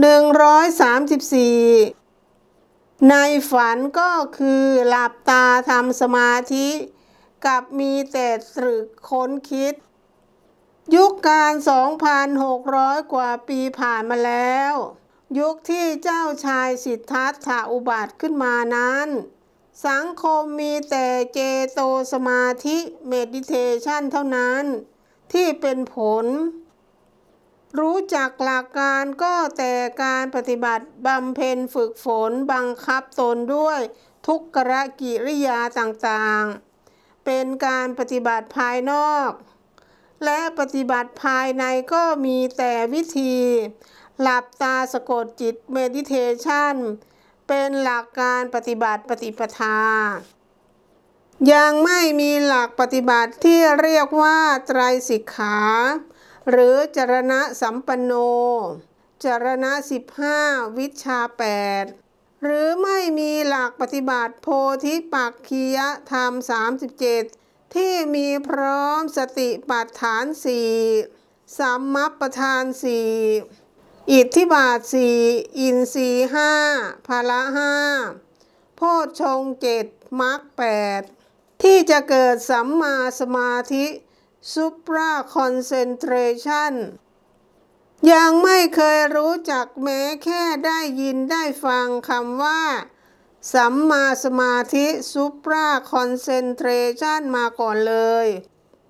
134 ในฝันก็คือหลับตาทำสมาธิกับมีแต่ตรึกค้นคิด ยุคการ 2,600 กว่าปีผ่านมาแล้ว ยุคที่เจ้าชายสิทธัตถะอุบัติขึ้นมานั้น สังคมมีแต่เจโตสมาธิเมดิเทชันเท่านั้น ที่เป็นผล รู้จักหลักการก็แต่การปฏิบัติบำเพ็ญฝึกฝนบังคับตนด้วยทุกขกิริยาต่างๆ เป็นการปฏิบัติภายนอก และปฏิบัติภายในก็มีแต่วิธี หลับตาสะกดจิตเมดิเทชันเป็นหลักการปฏิบัติปฏิปทา ยังไม่มีหลักปฏิบัติที่เรียกว่าไตรสิกขา หรือจรณะสัมปันโน จรณะสิบห้าวิชาแปดหรือไม่มีหลักปฏิบัติโพธิปักคียธรรม 37 ที่มีพร้อมสติปัฏฐานสี่สัมมัปปทานสี่อิทธิบาทสี่อินทรีห้าพละห้าโพชฌงค์เจ็ดมรรคแปดที่จะเกิดสัมมาสมาธิ supra concentration ยังไม่เคยรู้จักแม้แค่ได้ยินได้ฟังคำว่า สัมมาสมาธิ supra concentration มาก่อนเลย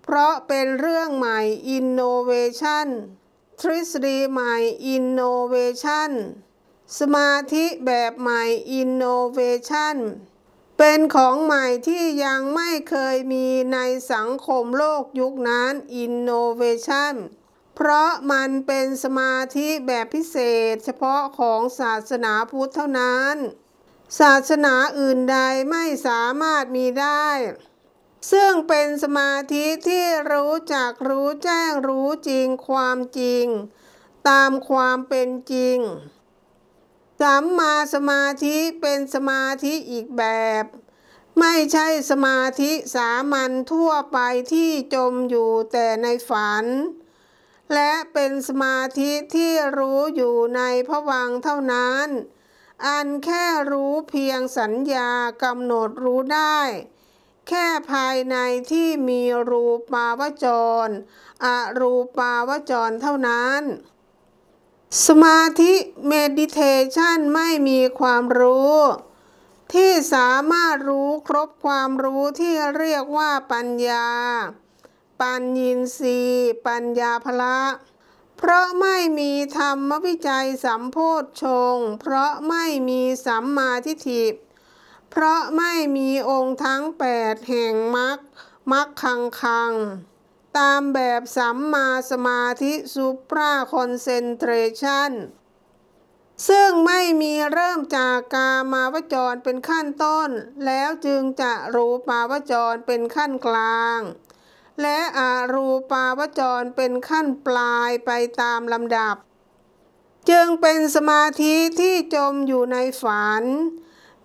เพราะเป็นเรื่องใหม่อินโนเวชันทฤษฎีใหม่อินโนเวชันสมาธิแบบใหม่อินโนเวชัน เป็นของใหม่ที่ยังไม่เคยมีในสังคมโลกยุคนั้นอินโนเวชันเพราะมันเป็นสมาธิแบบพิเศษ เฉพาะของศาสนาพุทธเท่านั้น ศาสนาอื่นใดไม่สามารถมีได้ ซึ่งเป็นสมาธิที่รู้จักรู้แจ้งรู้จริงความจริง ตามความเป็นจริงสัมมาสมาธิเป็นสมาธิอีกแบบ ไม่ใช่สมาธิสามัญทั่วไปที่จมอยู่แต่ในฝัน และเป็นสมาธิที่รู้อยู่ในผวังเท่านั้น อันแค่รู้เพียงสัญญากำหนดรู้ได้ แค่ภายในที่มีรูปาวจร อรูปาวจรเท่านั้น สมาธิเมดิเทชันไม่มีความรู้ ที่สามารถรู้ครบความรู้ที่เรียกว่าปัญญา ปัญญีสีปัญญาพละ เพราะไม่มีธรรมวิจัยสัมโพธชง เพราะไม่มีสัมมาทิฏฐิ เพราะไม่มีองค์ทั้งแปดแห่งมรรคมรรคคังคัง ตามแบบสัมมาสมาธิซูปราคอนเซนเทรชัน ซึ่งไม่มีเริ่มจากกามาวจรเป็นขั้นต้น แล้วจึงจะรูปาวจรเป็นขั้นกลาง และอารูปาวจรเป็นขั้นปลายไปตามลำดับ จึงเป็นสมาธิที่จมอยู่ในฝัน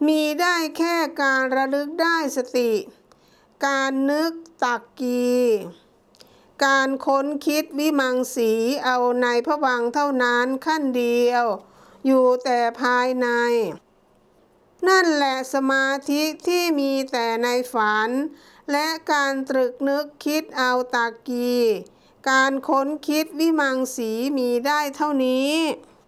มีได้แค่การระลึกได้สติ การนึกตักกีการค้นคิดวิมังสีเอาในพระวังเท่านั้นขั้นเดียว อยู่แต่ภายใน นั่นแหละสมาธิที่มีแต่ในฝัน และการตรึกนึกคิดเอาตากี การค้นคิดวิมังสีมีได้เท่านี้